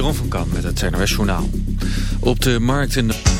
Jeroen van kan met het NOS Journaal. Op de markt in... De...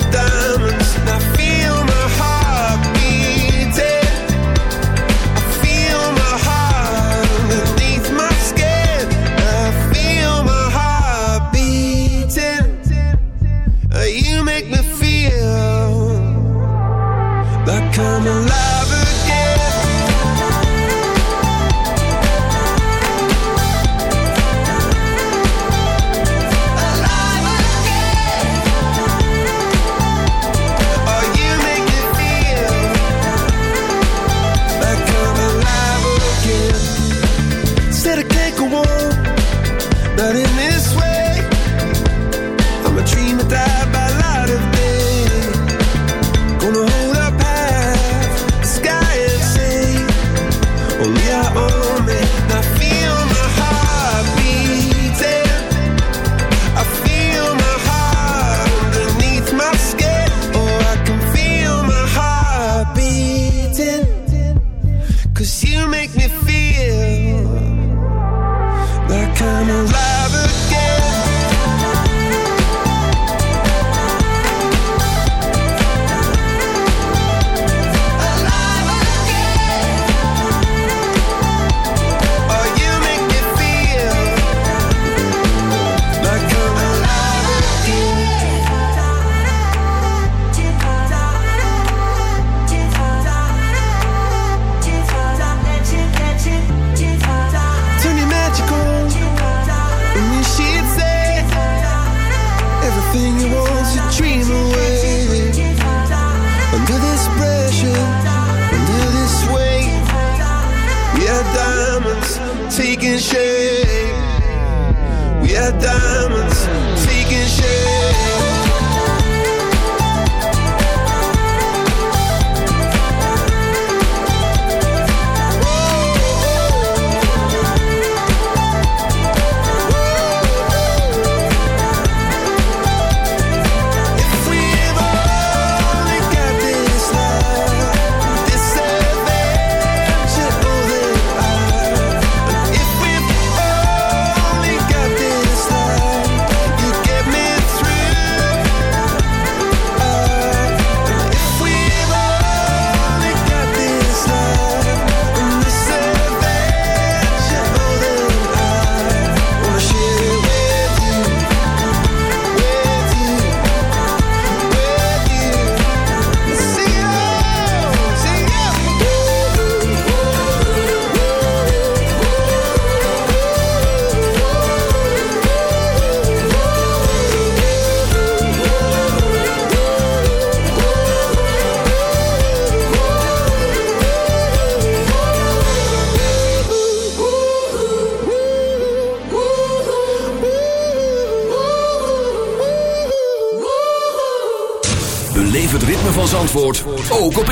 planeta shame. We are done.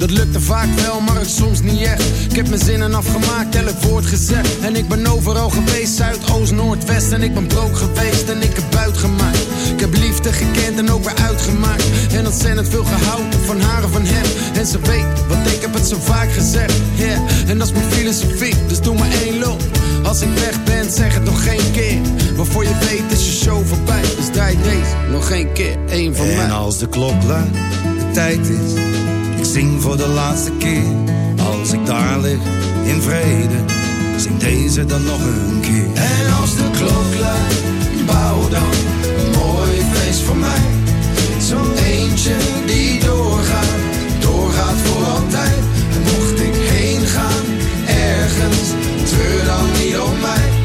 Dat lukte vaak wel, maar het soms niet echt. Ik heb mijn zinnen afgemaakt, elk woord gezegd. En ik ben overal geweest, Zuid, Oost, Noord, West. En ik ben broke geweest en ik heb buit gemaakt. dan ook weer uitgemaakt. En ontzettend veel gehouden van haar en van hem. En ze weet, want ik heb het zo vaak gezegd. Yeah. En dat is mijn filosofie, dus doe maar één loop. Als ik weg ben, zeg het nog geen keer. Waarvoor je weet is je show voorbij. Dus draai deze nog geen keer, één van en mij. En als de klok luidt, de tijd is. Zing voor de laatste keer. Als ik daar lig, in vrede. Zing deze dan nog een keer. En als de klok luidt, bouw dan een mooi feest voor mij. Zo'n eentje die doorgaat, doorgaat voor altijd. Mocht ik heen gaan, ergens, treur dan niet om mij.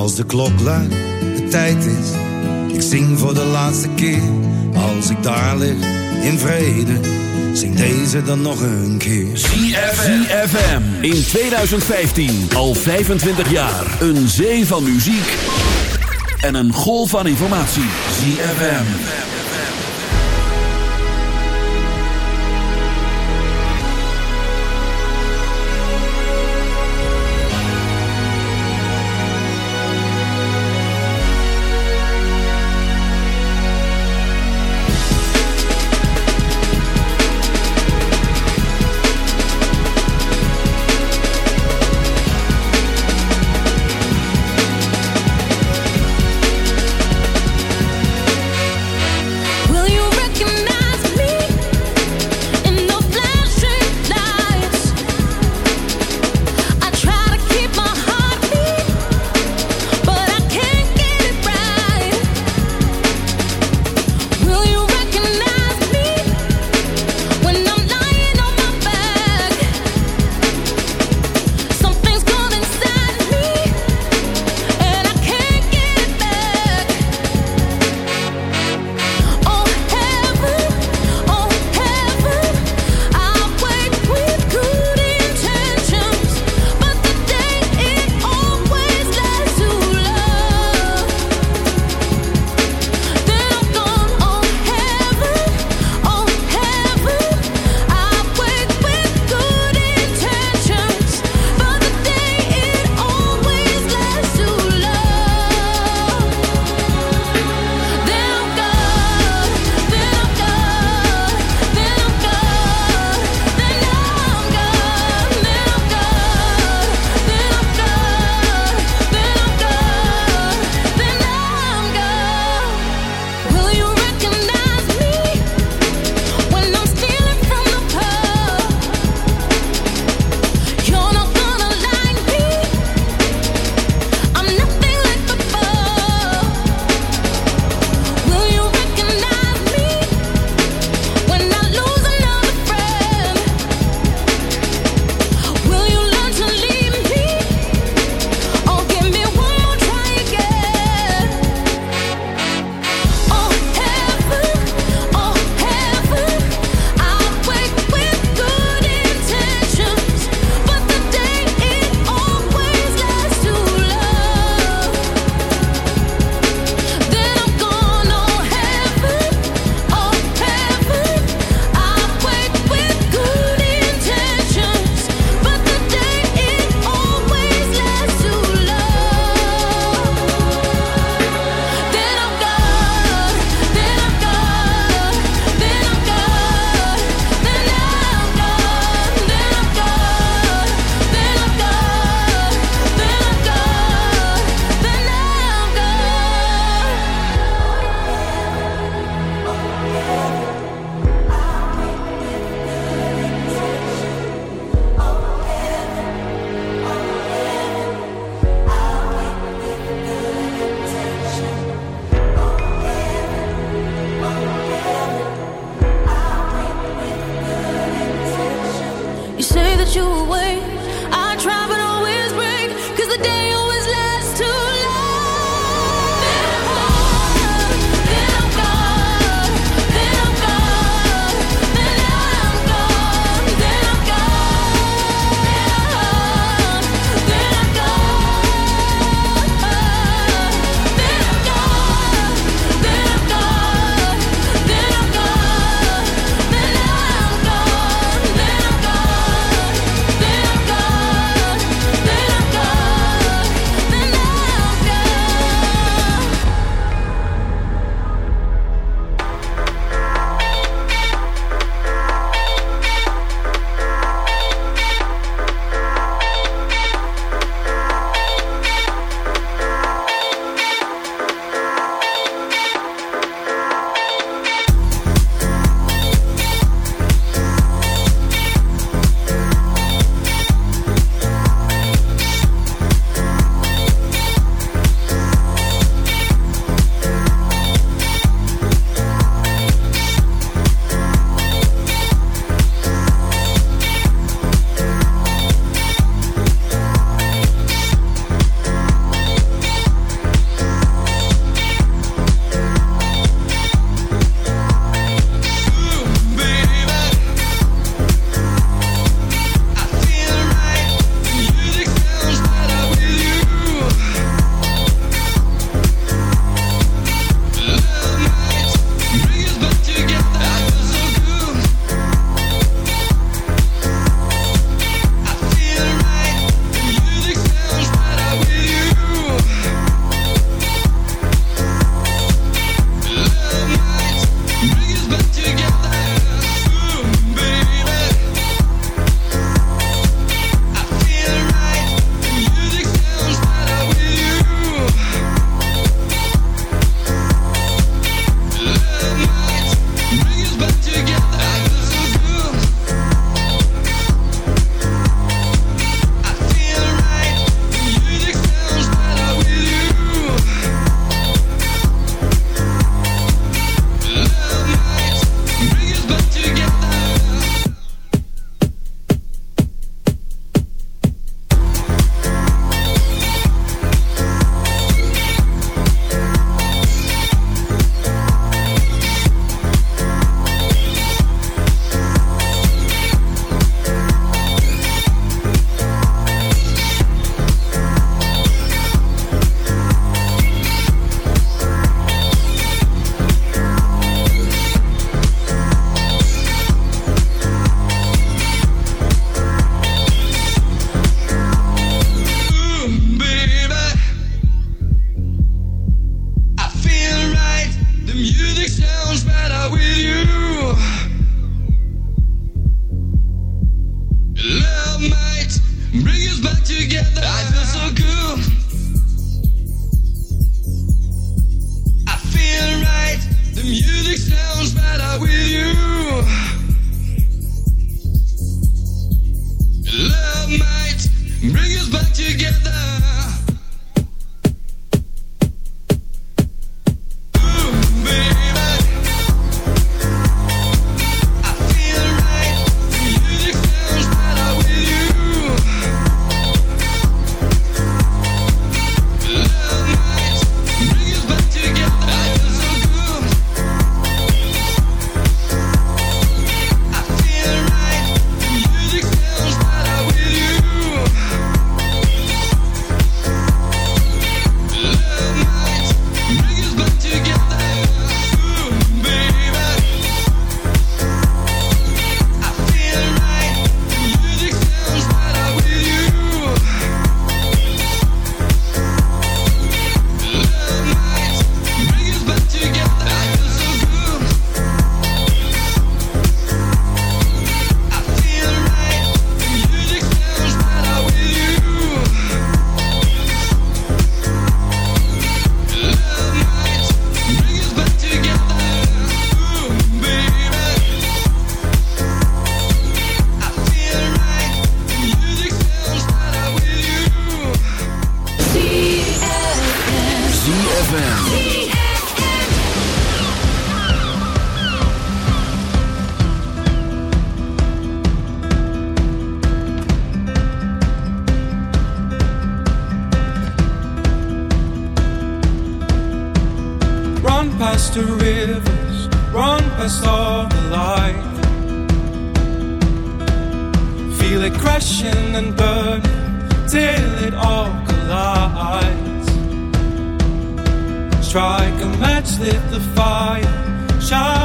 Als de klok luidt, de tijd is. Ik zing voor de laatste keer. Als ik daar lig, in vrede. Zing deze dan nog een keer. ZFM in 2015 al 25 jaar. Een zee van muziek en een golf van informatie. ZFM.